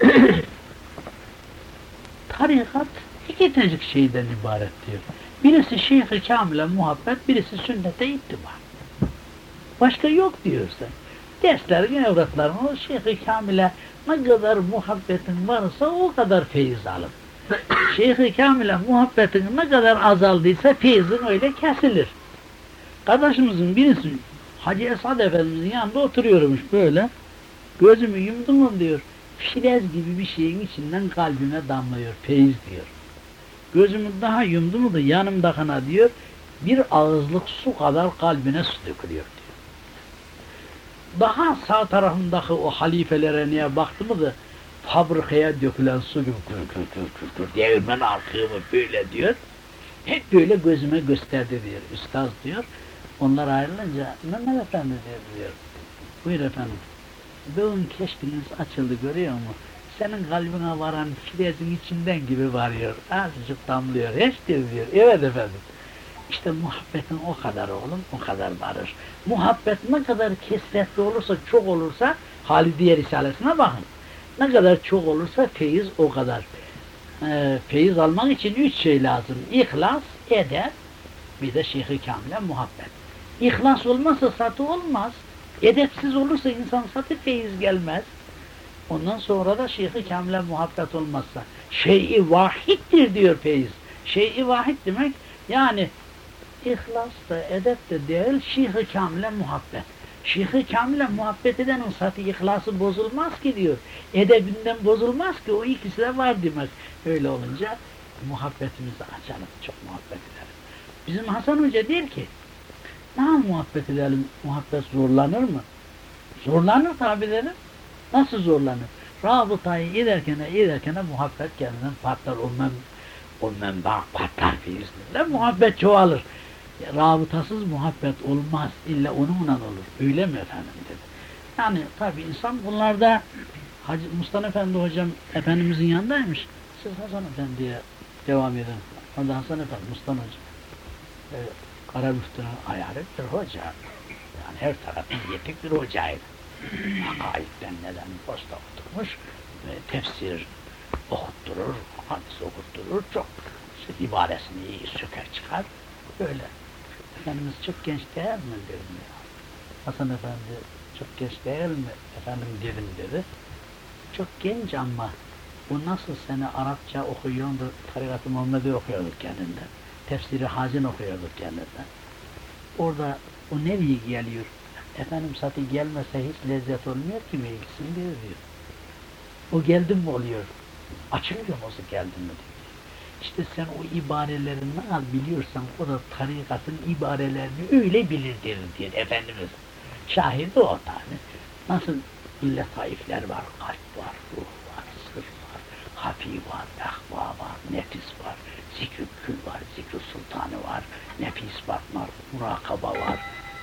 Tarikat iki tecik şeyden ibaret diyor. Birisi şeyh-i kamile muhabbet, birisi sünnete ittiba. Başka yok diyorsa. Derslerin, evlatların şeyh-i kamile ne kadar muhabbetin varsa o kadar feyiz alın. Şeyh-i kamile muhabbetin ne kadar azaldıysa feyizin öyle kesilir. Kardeşimizin birisi Hacı Esad Efendimizin yanında oturuyormuş böyle. Gözümü yumdum diyor. Filez gibi bir şeyin içinden kalbime damlıyor. Feyiz diyor. Gözümü daha yumdu mu da yanımdakına diyor. Bir ağızlık su kadar kalbine su dökülüyor diyor. Daha sağ tarafındaki o halifelere niye baktı mı da fabrikaya dökülen su gibi kür kür kür kür kür değirmen arkığımı böyle diyor. Hep böyle gözüme gösterdi diyor. Üstaz diyor. Onlar ayrılınca Mehmet Efendi diyor. Buyur efendim. Bugün keşfiniz açıldı görüyor musun? Senin kalbine varan filezin içinden gibi varıyor. Azıcık damlıyor. Hiç diyor. Evet efendim. İşte muhabbetin o kadar oğlum, o kadar varır. Muhabbet ne kadar kesretli olursa, çok olursa, Halidiye Risalesine bakın. Ne kadar çok olursa feyiz o kadar. E, feyiz almak için üç şey lazım. İhlas, edep, bir de Şeyh-i Kamil'e muhabbet. İhlas olmazsa satı olmaz. Edepsiz olursa insan satı feyiz gelmez. Ondan sonra da Şeyh-i Kamil'e muhabbet olmazsa. Şey'i vahittir diyor feyiz. Şey'i vahid demek yani ihlas da edep de değil Şeyh-i Kamil'e muhabbet. Şeyh-i Kamil'e muhabbet edenin satı ihlası bozulmaz ki diyor. Edebinden bozulmaz ki o ikisi de var demek. Öyle olunca muhabbetimizi açalım. Çok muhabbet edelim. Bizim Hasan Hoca der ki ne muhabbet edelim? Muhabbet zorlanır mı? Zorlanır tabi dedim. Nasıl zorlanır? Rabıtayı ederken ederken muhabbet kendinden patlar. O mem, o menba patlar biiznillah. Muhabbet çoğalır. Rabıtasız muhabbet olmaz. İlla onunla olur. Öyle mi efendim dedi. Yani tabi insan bunlarda Hacı Mustafa Efendi hocam Efendimizin yanındaymış. Siz Hasan Efendi'ye devam edin. O da Hasan Efendi, Mustafa hocam. Ee, Karabüstü'nün ayarı bir hoca. Yani her tarafın yetik bir hocaydı. Akaidden neden posta oturmuş, e, tefsir okutturur, hadis okutturur, çok ibaresini iyi söker çıkar, böyle. Efendimiz çok genç değil mi dedim ya. Hasan Efendi çok genç değil mi efendim dedim dedi. Çok genç ama bu nasıl seni Arapça okuyordu, Tarikat-ı Muhammed'i okuyordu kendinden. Tefsiri Hazin okuyordu kendinden. Orada o nereye geliyor? Efendim satı gelmese hiç lezzet olmuyor ki meyilsin diyor diyor. O geldi mi oluyor? Açılıyor mu o geldi mi diyor. İşte sen o ibareleri ne al biliyorsan o da tarikatın ibarelerini öyle bilir diyor Efendimiz. Şahidi o tane. Nasıl letaifler var, kalp var, ruh var, sır var, hafi var, ehva var, nefis var, zikr zikr sultanı var, nefis var, murakaba var,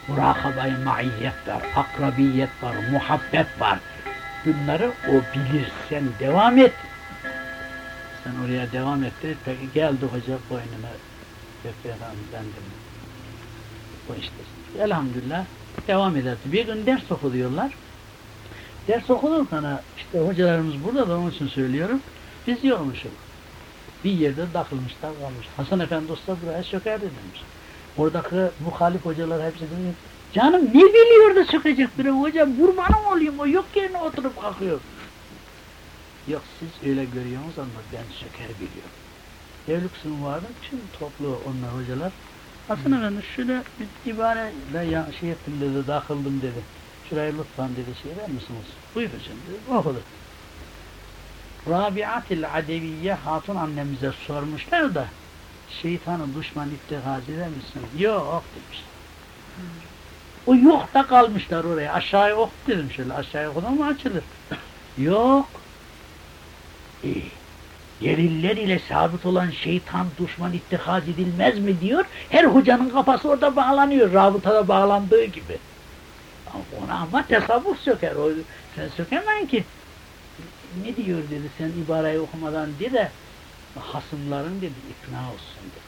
murakabayı maiyet var, akrabiyet var, muhabbet var. Bunları o bilir, sen devam et. Sen oraya devam etti, peki geldi hoca boynuna, peki efendim ben de o işte. Elhamdülillah devam ederdi. Bir gün ders okuyorlar. Ders okulurken işte hocalarımız burada da onun için söylüyorum. Biz yormuşuz. Bir yerde takılmışlar kalmış. Hasan Efendi Usta buraya sökerdi demiş. Oradaki muhalif hocalar hepsi demiş. Canım ne biliyor da sökecek biri hocam kurbanım olayım o yok yerine oturup kalkıyor. Yok siz öyle görüyorsunuz ama ben söker biliyorum. Devlüksün vardı tüm toplu onlar hocalar. Hasan Efendi şöyle bir ibareyle ya, şey ettim dedi, dağıldım dedi. Şurayı lütfen dedi şey ver misiniz? Buyur hocam dedi, okudu. Rabiatil Adeviye Hatun annemize sormuşlar da şeytanı düşman ittihaz eder misin? Yok demiş. O yok da kalmışlar oraya. Aşağıya ok dedim şöyle. Aşağıya okudum mu açılır. yok. İyi. Deliller ile sabit olan şeytan düşman ittihaz edilmez mi diyor. Her hocanın kafası orada bağlanıyor. Rabıtada bağlandığı gibi. Ona ama tasavvuf söker. O, sen sökemen ki. Ne diyor dedi sen ibareyi okumadan de de hasımların dedi ikna olsun dedi.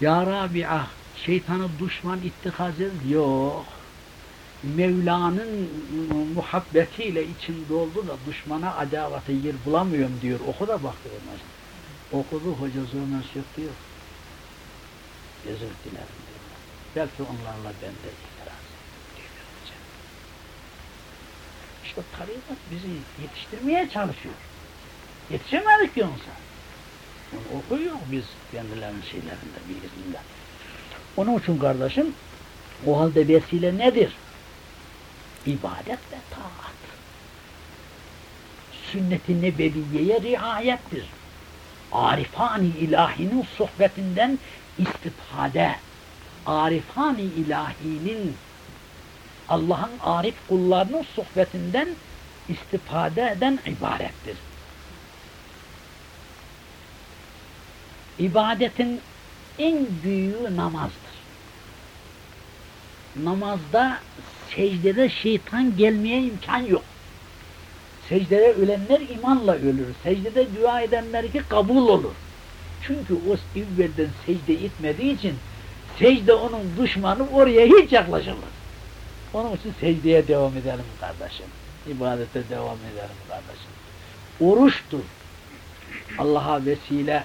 Ya Rabia şeytanı düşman ittihaz edin. Yok. Mevla'nın muhabbetiyle için doldu da düşmana adavata yer bulamıyorum diyor. Oku da bakıyor. Okudu hoca zorla yok diyor. Özür dilerim diyor. Belki onlarla ben de itiraz diyor hoca. İşte tarikat bizi yetiştirmeye çalışıyor. Yetişemedik yoksa. Onu okuyor biz kendilerinin şeylerinde biiznillah. Onun için kardeşim o halde vesile nedir? İbadet ve taat. Sünnet-i nebeviyeye riayettir. Arifani ilahinin sohbetinden istifade. Arifani ilahinin Allah'ın arif kullarının sohbetinden istifade eden ibarettir. İbadetin en büyüğü namazdır. Namazda secdede şeytan gelmeye imkan yok. Secdede ölenler imanla ölür. Secdede dua edenler ki kabul olur. Çünkü o evvelden secde etmediği için secde onun düşmanı oraya hiç yaklaşamaz. Onun için secdeye devam edelim kardeşim. İbadete devam edelim kardeşim. Oruçtur. Allah'a vesile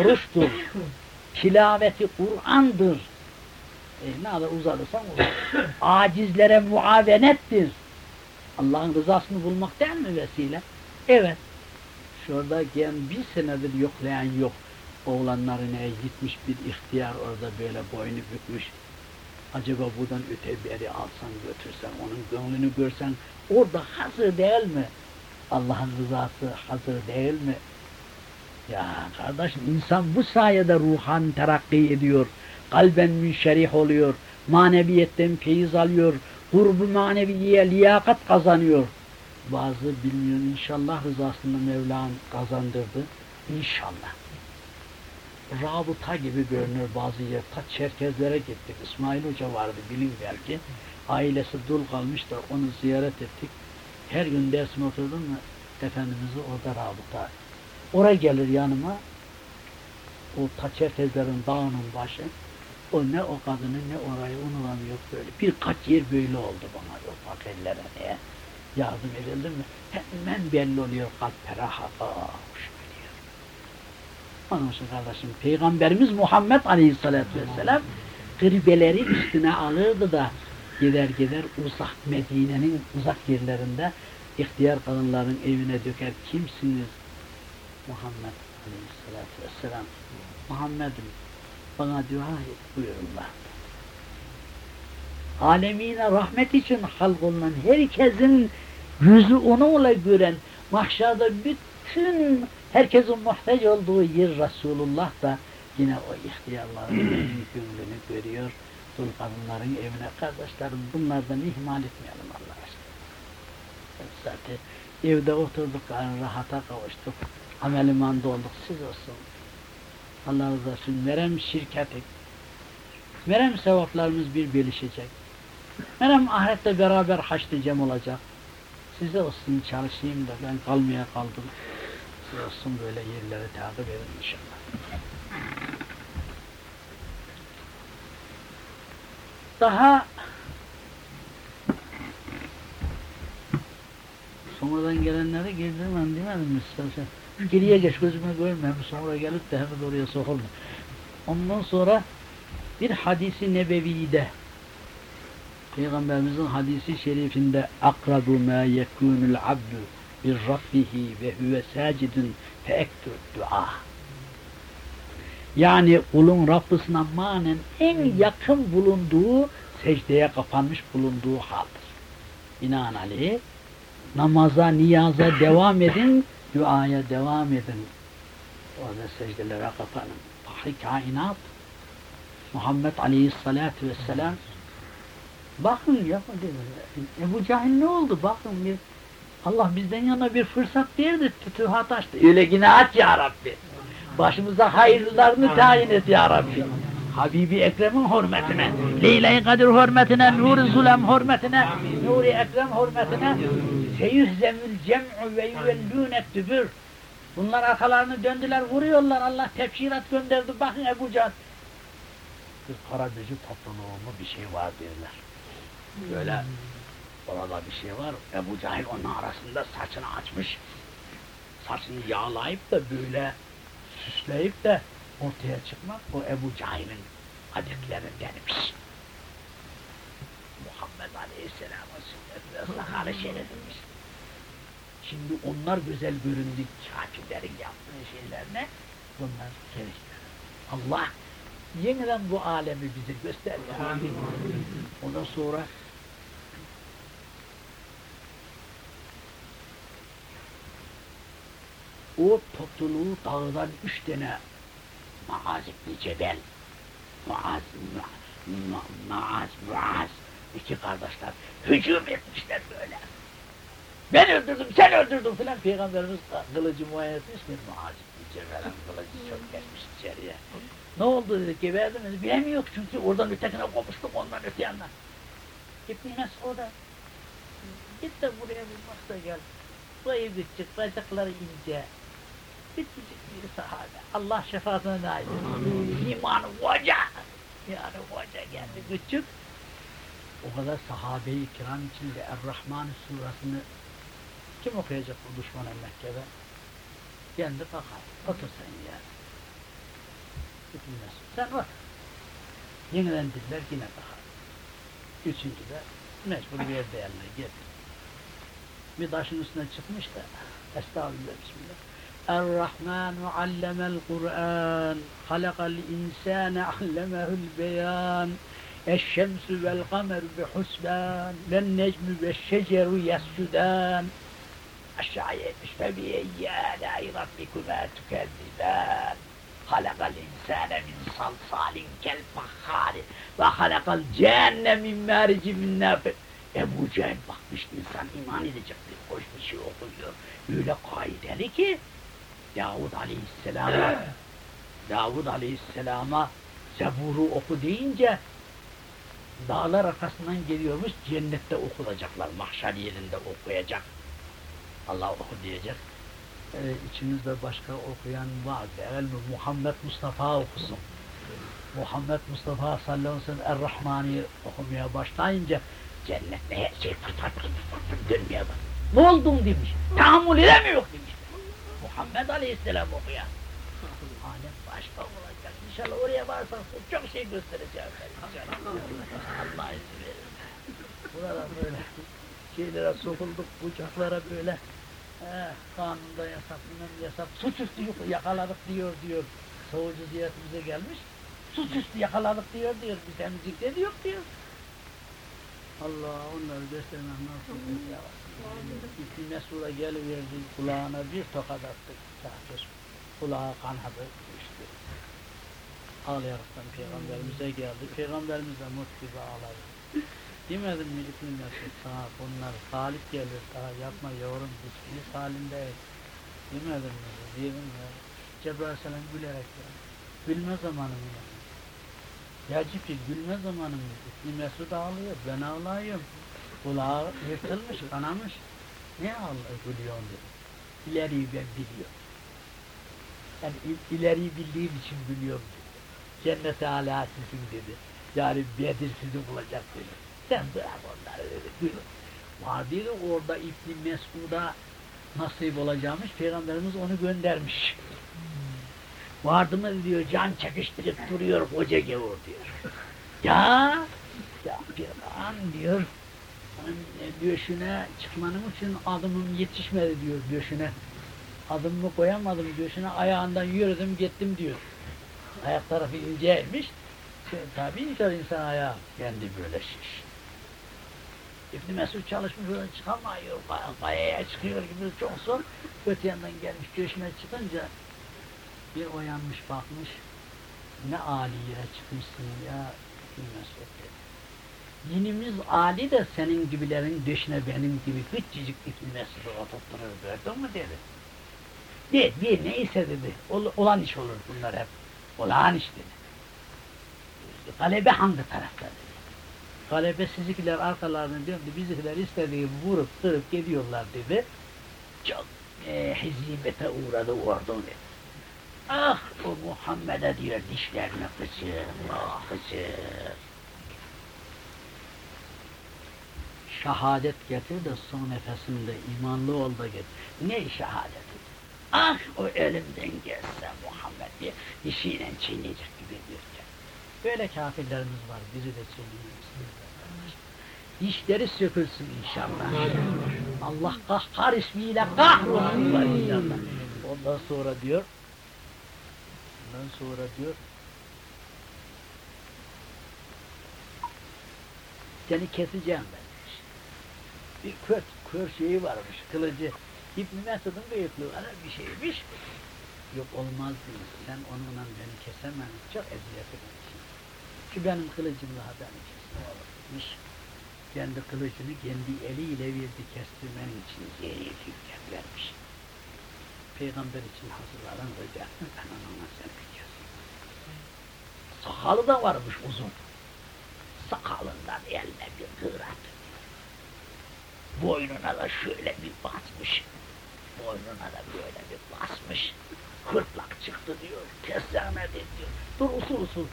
oruçtur. Tilaveti Kur'an'dır. E, ne kadar uzatırsan uzat. Acizlere muavenettir. Allah'ın rızasını bulmak değil mi vesile? Evet. Şurada gen bir senedir yoklayan yok. Oğlanlarına gitmiş bir ihtiyar orada böyle boynu bükmüş. Acaba buradan öte beri alsan götürsen, onun gönlünü görsen orada hazır değil mi? Allah'ın rızası hazır değil mi? Ya kardeşim insan bu sayede ruhan terakki ediyor. Kalben münşerih oluyor. Maneviyetten feyiz alıyor. Kurbu maneviye liyakat kazanıyor. Bazı bilmiyor inşallah rızasını Mevlam kazandırdı. İnşallah. Rabıta gibi görünür bazı yer. Ta Çerkezlere gittik. İsmail Hoca vardı bilin belki. Ailesi dul kalmış da onu ziyaret ettik. Her gün dersine oturdum mu Efendimiz'i orada rabıta Oraya gelir yanıma. O Taçertezlerin dağının başı. O ne o kadını ne orayı unutamıyor böyle. Birkaç yer böyle oldu bana yok fakirlere diye. Yardım edildi mi? Hemen belli oluyor kalp feraha. İçin kardeşim Peygamberimiz Muhammed Aleyhisselatü Vesselam gırbeleri üstüne alırdı da gider gider uzak Medine'nin uzak yerlerinde ihtiyar kadınların evine döker. Kimsiniz? Muhammed Aleyhisselatü Vesselam Muhammed'im bana dua et buyururlar. Alemine rahmet için halk olunan herkesin yüzü onunla gören mahşada bütün herkesin muhtaç olduğu yer Resulullah da yine o ihtiyarların gönlünü görüyor. Dul kadınların evine kardeşlerim bunlardan ihmal etmeyelim Allah aşkına. Zaten evde oturduk, rahata kavuştuk amelimanda olduk. Siz olsun. Allah razı olsun. Merem şirketi. Merem sevaplarımız bir bölüşecek. Merem ahirette beraber haçlı olacak. Size olsun çalışayım da ben kalmaya kaldım. Olsun böyle yerleri takip edin inşallah. Daha sonradan gelenleri gezdirmem demedim mi istersen? Geriye geç gözüme görme. Sonra gelip de hemen oraya sokulma. Ondan sonra bir hadisi nebevide Peygamberimizin hadisi şerifinde akrabu ma yekunul abdu bir rabbihi ve huve sacidun fe ektur dua. Yani kulun Rabbisine manen en yakın bulunduğu, secdeye kapanmış bulunduğu haldir. Binaenaleyh namaza, niyaza devam edin, duaya devam edin. Orada secdelere kapanın. Fahri kainat Muhammed Aleyhisselatü Vesselam bakın ya Ebu Cahil ne oldu? Bakın bir Allah bizden yana bir fırsat verdi, fütühat açtı. Öyle yine aç ya Rabbi. Başımıza hayırlılarını tayin et ya Rabbi. Habibi Ekrem'in hürmetine, Leyle-i Kadir hürmetine, Nur-i Zulem hürmetine, Nur-i Ekrem hürmetine, seyühzemül cem'u ve yüvellûnet dübür. Bunlar arkalarını döndüler, vuruyorlar. Allah tepşirat gönderdi. Bakın Ebu Can. Bir kara gözü topluluğu mu bir şey var derler. Böyle orada bir şey var. Ebu Cahil onun arasında saçını açmış. Saçını yağlayıp da böyle süsleyip de ortaya çıkmak o Ebu Cahil'in adetlerindenmiş. Muhammed Aleyhisselam'ın sünnetine sakalı şerefiymiş. Şimdi onlar güzel göründük kafirlerin yaptığı şeylerine bunlar çelişkiler. Allah yeniden bu alemi bize gösterdi. Ondan sonra o topluluğu dağdan üç tane Maaz İbni Cebel Muaz, Ma, Maaz, iki kardeşler hücum etmişler böyle. Ben öldürdüm, sen öldürdün filan. Peygamberimiz kılıcı muayene etmiş mi? Muaz İbni Cebel'in kılıcı çok gelmiş içeriye. Ne oldu dedi, geberdim dedi. Bilemiyor çünkü oradan ötekine kopmuştum ondan öte yandan. İbni Mesud'a git de buraya bir bak da gel. Boyu küçük, bacakları ince. Küçücük bir sahabe. Allah şefaatine nail etsin. İmanı koca. Yani koca geldi küçük. O kadar sahabe-i kiram içinde Er-Rahman surasını kim okuyacak bu düşmana Mekke'de? Kendi bakar. Otur sen ya. Bitmez. Sen otur. Yeniden diller yine bakar. Üçüncü de mecbur bir yerde yerine geldi. Bir taşın üstüne çıkmış da Estağfirullah Bismillah. Er-Rahmanu allemel Kur'an. Halakal insane allemehu'l beyan. Eşşemsü vel kameru bi husban len necmü ve şeceru yescudan aşağıya etmiş fe bi eyyâlâi rabbikumâ tükezziban halakal insâne min salsalin kel fakhâri ve halakal cehenne min mârici min nâfe Ebu Cehil bakmış insan iman edecek bir hoş bir şey okuyor. Öyle kaideli ki Davud Aleyhisselam'a Davud Aleyhisselam'a Zebur'u oku deyince dağlar arkasından geliyormuş cennette okulacaklar. Mahşer yerinde okuyacak. Allah oku diyecek. Ee, içimizde başka okuyan var. Evvel Muhammed Mustafa okusun. Muhammed Mustafa sallallahu aleyhi ve sellem Er-Rahman'ı okumaya başlayınca cennette her şey fırt fırt fırt fırt dönmeye bak. Ne oldum demiş. Tahammül edemiyor demiş. Muhammed Aleyhisselam okuyan. Alem başka olacak. İnşallah oraya varsak çok şey göstereceğim. Allah izin verir. Böyle şeylere sokulduk, bucaklara böyle eh, kanunda yasak, bilmem yasak, suçüstü yakaladık diyor diyor. Savucu ziyaretimize gelmiş. Suçüstü yakaladık diyor diyor. Bir temizlikte de yok diyor. Allah onları göstermek nasıl. İbn Mesud'a geliverdi kulağına bir tokat attı kafir. Kulağı kanadı işte. Ağlayaraktan peygamberimize geldi. Peygamberimiz de mut gibi ağladı. Demedim mi İbn Mesud sana bunlar salip gelir daha yapma yavrum hiçbiri salimdeyiz. Demedim mi? Dedim ya. Cebrail Aleyhisselam gülerek ya. Gülme zamanı mı ya? Cibril gülme zamanı mı? İbn Mesud ağlıyor, ben ağlayayım. Kulağı yırtılmış, kanamış. Ne ağlıyor, gülüyorsun dedi. İleriyi ben biliyorum. Yani il- ileriyi bildiğim için gülüyorum dedi. Cennet-i sizin dedi. Yani Bedir sizi bulacak dedi. Sen bırak onları dedi. Gül. Var dedi orada İbn Mesud'a nasip olacakmış. Peygamberimiz onu göndermiş. Vardı mı diyor, can çekiştirip duruyor koca gavur diyor. Ya, ya bir an diyor, döşüne çıkmanın için adımım yetişmedi diyor döşüne. Adımımı koyamadım döşüne, ayağından yürüdüm gittim diyor. Ayak tarafı inceymiş. Tabii inşallah insan ayağı kendi böyle şiş. İbn Mesud çalışmış oradan çıkamıyor, kay- kayaya çıkıyor gibi çok zor. Öte yandan gelmiş döşüne çıkınca bir uyanmış bakmış, ne âli yere çıkmışsın ya Mesud dedi. Dinimiz âli de senin gibilerin döşüne benim gibi küçücük İbn Mesud'u oturtturur gördün mü dedi. De, de neyse dedi, Ol, olan iş olur bunlar hep, olağan iş dedi. Galebe hangi tarafta dedi. Galebe sizinkiler arkalarını döndü, bizimkiler istediği vurup kırıp gidiyorlar dedi. Çok e, hizimete uğradı ordu dedi. Ah o Muhammed'e diyor dişlerini kısır, ah kısır. şehadet getir de son nefesinde imanlı ol da getir. Ne şehadeti? Ah o elimden gelse Muhammed diye dişiyle çiğneyecek gibi diyor. Böyle kafirlerimiz var. Bizi de çiğneyelim. Dişleri sökülsün inşallah. Allah kahhar ismiyle kahrolsunlar inşallah. Ondan sonra diyor, ondan sonra diyor, seni keseceğim ben. Bir kör, kör şeyi varmış, kılıcı. İbn Mesud'un büyüklüğü var bir şeymiş. Yok olmaz demiş, sen onunla beni kesemem, çok eziyet edersin. Ki benim kılıcım daha beni kesmemiş. Kendi kılıcını kendi eliyle verdi kestirmen için hükmet vermiş. Peygamber için hazırlanan olacaktı, ben seni keseyim. Sakalı da varmış uzun. Sakalından eline bir kırat. Boynuna da şöyle bir basmış. Boynuna da böyle bir basmış. Hırtlak çıktı diyor. Kesene diyor. Dur usul usul.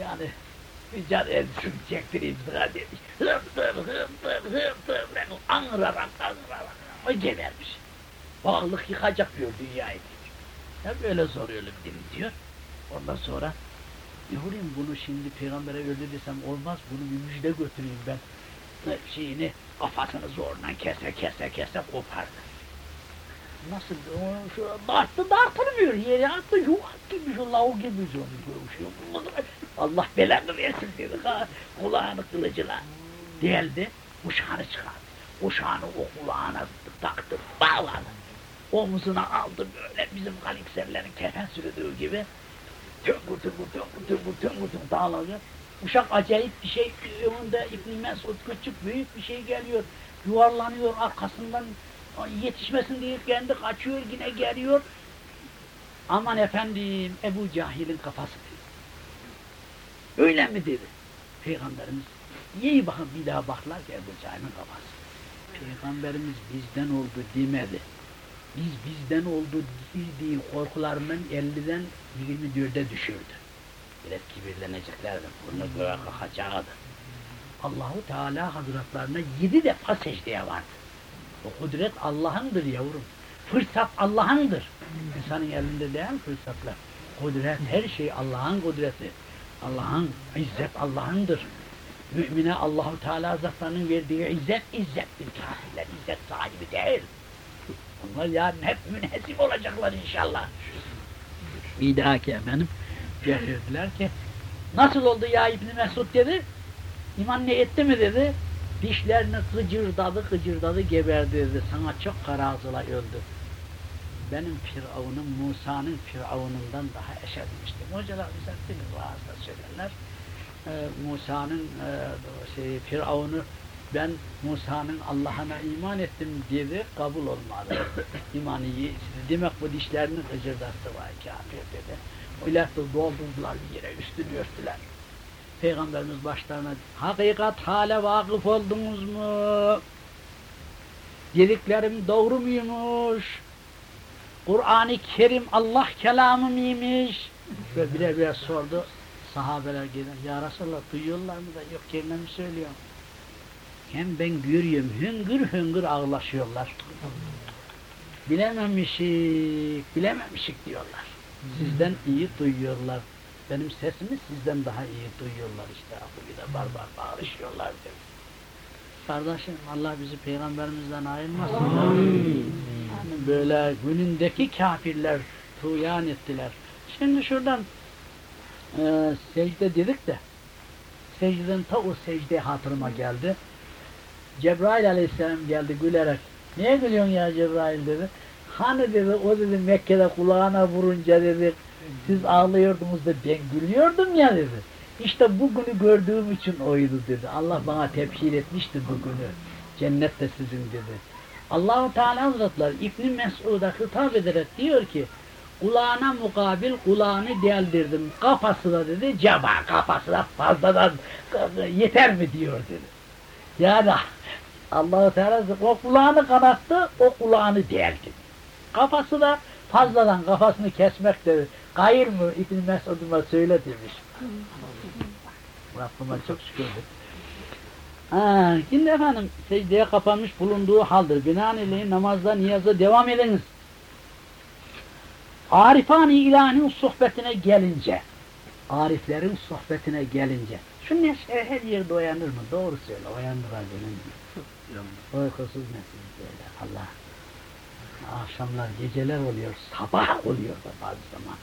Yani bir can elbisini çektireyim sana demiş. Hırtır hırtır hırtır. Anırarak anırarak ama gebermiş. Bağlık yıkacak diyor dünyayı diyor. Ya böyle ölüm değil diyor. Ondan sonra diyorum bunu şimdi peygambere öldü desem olmaz bunu bir müjde götüreyim ben. Şeyini kafasını zorla kese kese kese kopardı. Nasıl darttı dartılmıyor yere attı yuvat gibi şu lav gibi onu görmüş. Allah belanı versin dedi. Ha, kulağını kılıcına deldi, uşağını çıkardı. Uşağını o kulağına taktı, bağladı. Omzuna aldı böyle bizim galikserlerin kefen sürdüğü gibi. Tüngür tüngür tüngür tüngür tüngür tüngür dağılıyor. Uşak acayip bir şey, önünde İbn Mesud küçük büyük bir şey geliyor. Yuvarlanıyor arkasından yetişmesin diye kendi kaçıyor yine geliyor. Aman efendim Ebu Cahil'in kafası dedi. Öyle mi dedi. Peygamberimiz iyi bakın bir daha baklar ki Ebu Cahil'in kafası. Peygamberimiz bizden oldu demedi. Biz bizden oldu dediği korkularının 50'den 24'e düşürdü. Biraz kibirleneceklerdi. Bunu böyle kalkacaktı. Allahu Teala Hazretlerine yedi defa secdeye vardı. O kudret Allah'ındır yavrum. Fırsat Allah'ındır. İnsanın elinde değil fırsatlar. Kudret, her şey Allah'ın kudreti. Allah'ın, izzet Allah'ındır. Mümine Allahu Teala Hazretlerinin verdiği izzet, izzettir. Kafirler izzet sahibi değil. Onlar yarın hep münhesip olacaklar inşallah. Bir dahaki efendim getirdiler ki nasıl oldu ya İbni Mesud dedi. İman ne etti mi dedi. Dişlerini gıcırdadı gıcırdadı geberdi dedi. Sana çok karazıla öldü. Benim Firavun'um Musa'nın Firavun'undan daha eşedmiştim. Hocalar düzelttiniz vaazda söylerler. Ee, Musa'nın e, şey, Firavun'u ben Musa'nın Allah'ına iman ettim dedi, kabul olmadı. İmanı demek bu dişlerini gıcırdattı vay kafir dedi. Öyle doldurdular bir yere, üstünü örttüler. Peygamberimiz başlarına hakikat hale vakıf oldunuz mu? Dediklerim doğru muymuş? Kur'an-ı Kerim Allah kelamı mıymış? Ve bile bile sordu. Sahabeler gelen, ya Resulallah duyuyorlar mı da yok kendine mi söylüyor? Hem ben görüyorum, hüngür hüngür ağlaşıyorlar. Bilememişik, bilememişik diyorlar. Sizden iyi duyuyorlar. Benim sesimi sizden daha iyi duyuyorlar işte. Bu da barbar bağırışıyorlar diyor. Kardeşim Allah bizi peygamberimizden ayırmasın. Yani böyle günündeki kafirler tuyan ettiler. Şimdi şuradan e, secde dedik de secdeden ta o secde hatırıma geldi. Cebrail aleyhisselam geldi gülerek. Niye gülüyorsun ya Cebrail dedi. Hani dedi o dedi Mekke'de kulağına vurunca dedi siz ağlıyordunuz da ben gülüyordum ya dedi. İşte bugünü gördüğüm için oydu dedi. Allah bana tebşir etmişti bugünü. Cennet de sizin dedi. Allahu Teala Hazretleri İbn Mesud'a hitap ederek diyor ki kulağına mukabil kulağını deldirdim. Kafası da dedi ceba kafası da fazladan yeter mi diyor dedi. Yani Allah-u Teala o kulağını kanattı, o kulağını deldi. Kafası da fazladan kafasını kesmek de gayır mı İbn Mesud'uma söyle demiş. Rabbime çok şükür. Ha, şimdi efendim secdeye kapanmış bulunduğu haldir. Binaenaleyh namazda, niyaza devam ediniz. Arifani ilahinin sohbetine gelince, ariflerin sohbetine gelince, neşe her yerde uyanır mı? Doğru söyle, uyanır acının. Uykusuz nesil böyle, Allah. Akşamlar, geceler oluyor, sabah oluyor da bazı zaman.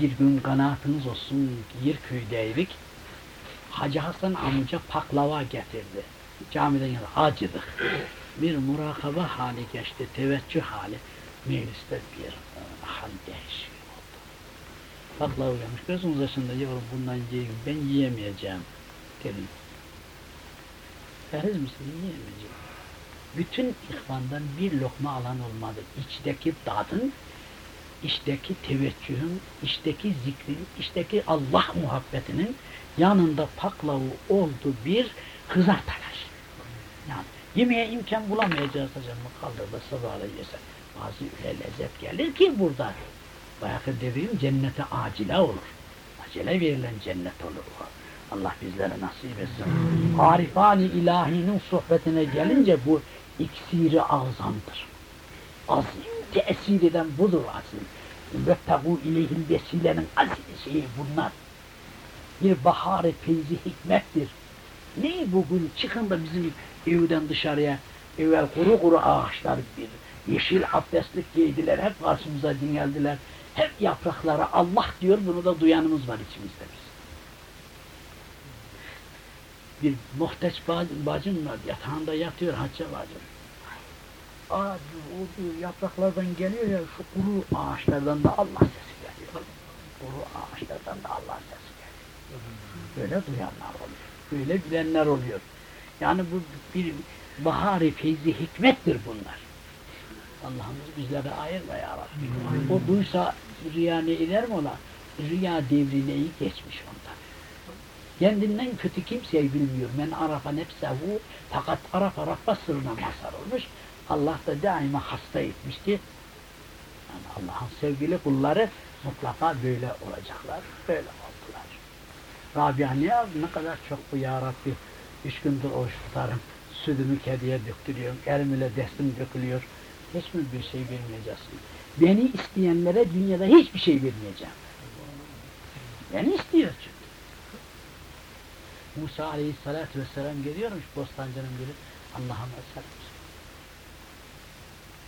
Bir gün kanaatınız olsun, Yerköy'deydik. Hacı Hasan amca paklava getirdi. Camiden geldi, acıdık. Bir murakaba hali geçti, teveccüh hali. Mecliste bir hal değişiyor Baklava gelmiş, gözünüz yaşında yavrum bundan yiyin, ben yiyemeyeceğim dedim. Feriz misin? Yiyemeyeceğim. Bütün ihvandan bir lokma alan olmadı. İçteki dadın, içteki teveccühün, içteki zikrin, içteki Allah muhabbetinin yanında paklavu oldu bir kızartalaş. Yani yemeğe imkan bulamayacağız hocam kaldır da sabahla yese. Bazı öyle lezzet gelir ki burada. Bayakı dediğim cennete acile olur. Acele verilen cennet olur o. Allah bizlere nasip etsin. Arifani ilahinin sohbetine gelince bu iksiri azamdır. Azim tesir eden budur azim. Vettahu ileyhil vesilenin azim şeyi bunlar. Bir bahar feyzi hikmettir. Ne bugün çıkın da bizim evden dışarıya evvel kuru kuru ağaçlar bir yeşil abdestlik giydiler. Hep karşımıza dingeldiler. Hep yapraklara Allah diyor bunu da duyanımız var içimizde biz. Bir muhteç bacım var yatağında yatıyor hacca bacım. Diyor, o diyor, yapraklardan geliyor ya şu kuru ağaçlardan da Allah sesi geliyor. Kuru ağaçlardan da Allah sesi geliyor. Böyle duyanlar oluyor. Böyle bilenler oluyor. Yani bu bir bahari feyzi hikmettir bunlar. Allah'ımız bizlere ayırma ya Rabbi. O duysa rüya ne eder mi ola? Rüya devrini iyi geçmiş ondan. Kendinden kötü kimseyi bilmiyor. Men arafa nefsehu fakat arafa Rabba sırrına mazhar olmuş. Allah da daima hasta etmişti. Yani Allah'ın sevgili kulları mutlaka böyle olacaklar. Böyle oldular. Rabia ne, ne kadar çok bu ya Rabbi. Üç gündür oruç tutarım. Sütümü kediye döktürüyorum. Elimle destim dökülüyor. Hiç mi bir şey vermeyeceksin? Beni isteyenlere dünyada hiçbir şey vermeyeceğim. Beni istiyor çünkü. Musa aleyhissalatü vesselam geliyormuş bostancının biri. Allah'ıma selam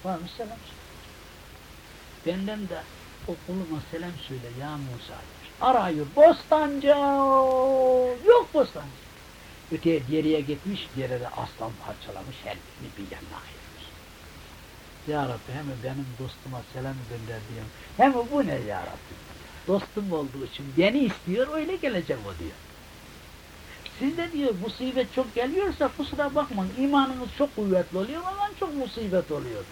Varmış selam. Benden de o kuluma selam söyle ya Musa demiş. Arıyor bostancı. Yok bostancı. Öteye geriye gitmiş, yere de aslan parçalamış, her birini bir yanına ayırmış. Ya Rabbi hem benim dostuma selam gönder diyorum. Hem bu ne ya Rabbi? Dostum olduğu için beni istiyor, öyle gelecek o diyor. Sizde diyor musibet çok geliyorsa kusura bakmayın. imanınız çok kuvvetli oluyor ama çok musibet oluyor.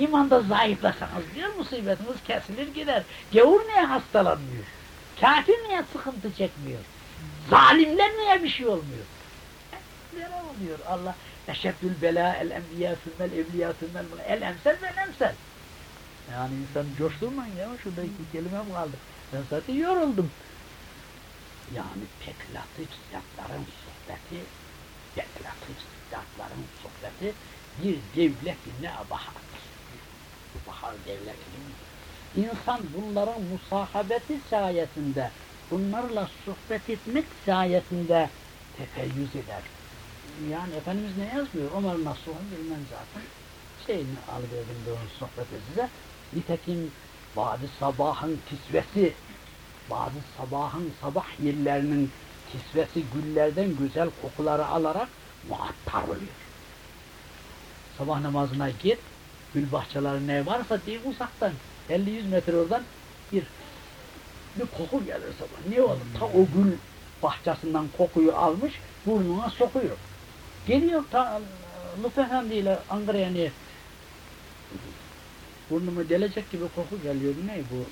İmanda zayıflasanız diyor musibetiniz kesilir gider. Gavur niye hastalanmıyor? Kafir niye sıkıntı çekmiyor? Zalimler niye bir şey olmuyor? Nere oluyor Allah? Eşeddül bela el enbiya sümmel evliya sümmel el emsel vel emsel. Yani insan coşturmayın ya şurada iki kelime kaldı. Ben zaten yoruldum. Yani pek latif zatların sohbeti, pek latif zatların sohbeti bir devlet ne bahardır. Bahar devletinin. İnsan bunların musahabeti sayesinde, bunlarla sohbet etmek sayesinde tefeyyüz eder. Yani Efendimiz ne yazmıyor? Ömer Nasuh'un bilmem zaten. Şeyini alıverdim de onu sohbeti size. Nitekim bazı sabahın kisvesi bazı sabahın sabah yerlerinin kisvesi güllerden güzel kokuları alarak muhattar oluyor. Sabah namazına git, gül bahçeleri ne varsa diye uzaktan, 50-100 metre oradan bir bir koku gelir sabah. Ne olur? Ta o gül bahçesinden kokuyu almış, burnuna sokuyor. Geliyor ta Lütfü Efendi ile Ankara'ya niye? Burnumu delecek gibi koku geliyor. Ne bu?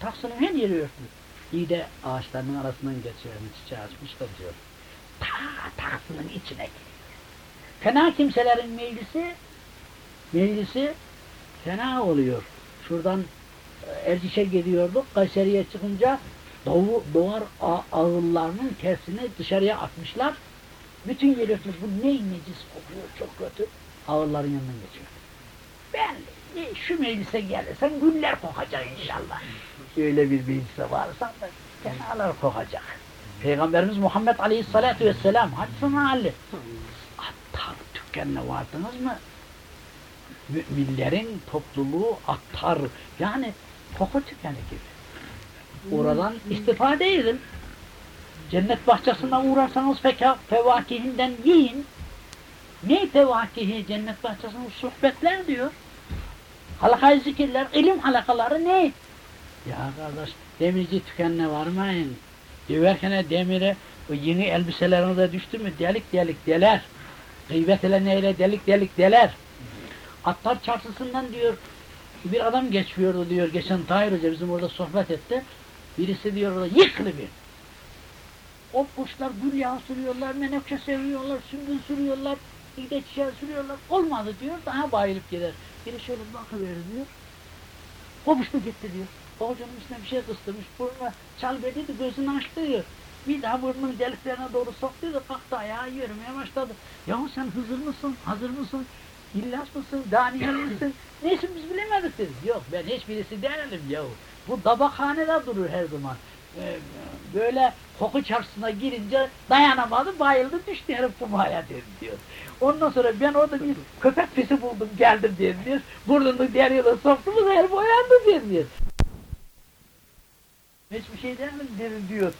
Taksının her yeri örtülü. İyi de ağaçlarının arasından geçiyor. Çiçeği açmış da diyor. Ta taksının içine giriyor. Fena kimselerin meclisi meclisi fena oluyor. Şuradan Erciş'e geliyorduk. Kayseri'ye çıkınca doğu, doğar ağıllarının tersini dışarıya atmışlar. Bütün örtmüş. Bu ne necis kokuyor çok kötü. Ağırların yanından geçiyor. Ben e, şu meclise gelirsen güller kokacak inşallah. Öyle bir meclise varsan da fenalar kokacak. Peygamberimiz Muhammed Aleyhisselatü Vesselam hadis-i mealli. Attar dükkanına vardınız mı? Müminlerin topluluğu attar. Yani koku dükkanı gibi. Oradan istifade edin. Cennet bahçesine uğrarsanız feka, fevakihinden yiyin. Ne fevakihi cennet bahçesinin sohbetler diyor. Halakayı zikirler, ilim halakaları ne? Ya kardeş demirci tükenine varmayın. Döverken demire o yeni elbiselerinize düştü mü delik delik deler. Gıybet ile neyle delik delik deler. Attar çarşısından diyor bir adam geçiyordu diyor geçen Tahir Hoca bizim orada sohbet etti. Birisi diyor orada yıkılı bir. O kuşlar gül yağı sürüyorlar, menekşe seviyorlar, sümbül sürüyorlar, İde çiçeği sürüyorlar. Olmadı diyor, daha bayılıp gider. Biri şöyle bakıverir diyor. Kopuştu gitti diyor. Hocamın üstüne bir şey kıstırmış. Burnuna çal dedi gözünü açtı diyor. Bir daha burnunun deliklerine doğru soktu da kalktı ayağa yürümeye başladı. Yahu sen hızır mısın, hazır mısın, illas mısın, daniyel misin? Neyse biz bilemedik dedi. Yok ben hiçbirisi değilim yahu. Bu tabakhanede durur her zaman. Ee, böyle koku çarşısına girince dayanamadı, bayıldı, düştü herif kumaya dedi diyor. Ondan sonra ben orada bir köpek pisi buldum, geldim diyor. diyor. Burnunu deryadan soktu mu herif uyandı diyor. diyor. Hiçbir şey değilim derim diyor.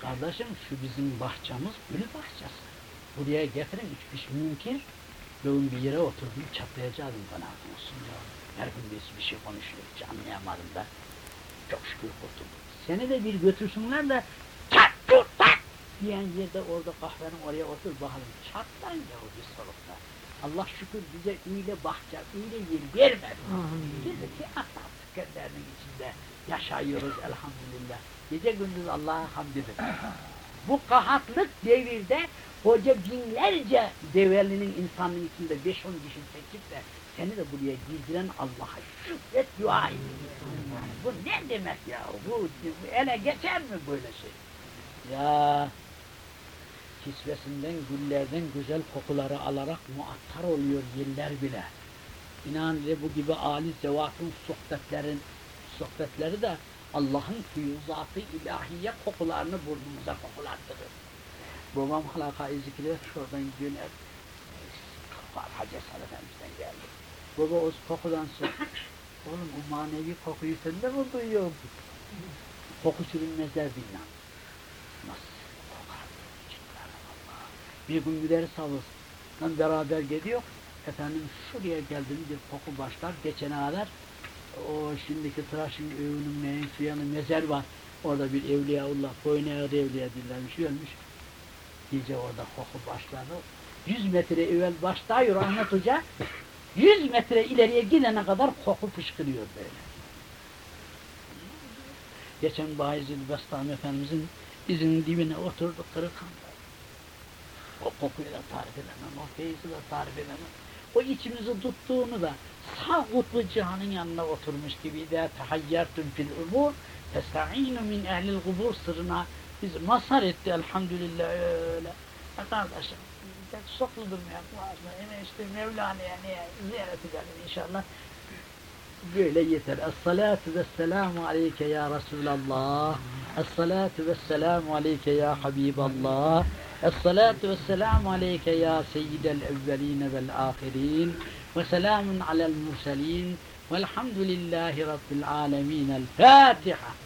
Kardeşim şu bizim bahçemiz gül bahçesi. Buraya getirin üç kişi mümkün. Yoğun bir yere oturdum çatlayacağım bana olsun ya. Her gün bir şey konuşuyor hiç anlayamadım da. Çok şükür kurtuldum. Seni de bir götürsünler de diyen yerde orada kahvenin oraya otur bakalım. Çatlan ya o bir solukta. Allah şükür bize öyle bahçe, öyle yer vermedi. Biz ki aslan tükenlerinin içinde yaşayıyoruz elhamdülillah. Gece gündüz Allah'a hamd edin. Bu kahatlık devirde hoca binlerce develinin insanın içinde beş on kişi seçip de seni de buraya giydiren Allah'a şükret dua et. Bu ne demek ya? Bu ele geçer mi böyle şey? Ya kisvesinden, güllerden güzel kokuları alarak muattar oluyor yıllar bile. İnan ile bu gibi âli zevatın sohbetlerin sohbetleri de Allah'ın füyuzatı ilahiye kokularını burnumuza kokulattırır. Babam halakayı zikret şuradan gidiyor. Kokar Hacı Efendimiz'den geldi. Baba o kokudan sonra oğlum o manevi kokuyu sen de mi duyuyorsun? Koku sürünmezler bilmem. Nasıl? Bir gün gideriz havuzdan beraber gidiyor. Efendim şuraya geldim bir koku başlar. Geçene kadar o şimdiki tıraşın övünün neyin suyanı mezar var. Orada bir evliyaullah, eğri evliya dillenmiş, ölmüş. Gece orada koku başladı. Yüz metre evvel başlıyor Ahmet Hoca. Yüz metre ileriye gidene kadar koku fışkırıyor böyle. Geçen Bayezid Bestami Efendimizin dizinin dibine oturduk kırıkanda. O kokuyu da tarif edemem, o feyzi de tarif edemem. O içimizi tuttuğunu da sağ kutbu cihanın yanına oturmuş gibi de tahayyertüm fil umur festa'inu min ehlil kubur sırrına bizi mazhar etti elhamdülillah öyle. Ya kardeşim pek soklu durmayan boğazına hemen işte Mevlana'ya niye ziyaret edelim inşallah. Böyle yeter. Es-salatu vesselamu aleyke ya Resulallah. Es-salatu vesselamu aleyke ya Habiballah. الصلاة والسلام عليك يا سيد الأولين والآخرين وسلام على المرسلين والحمد لله رب العالمين. الفاتحة.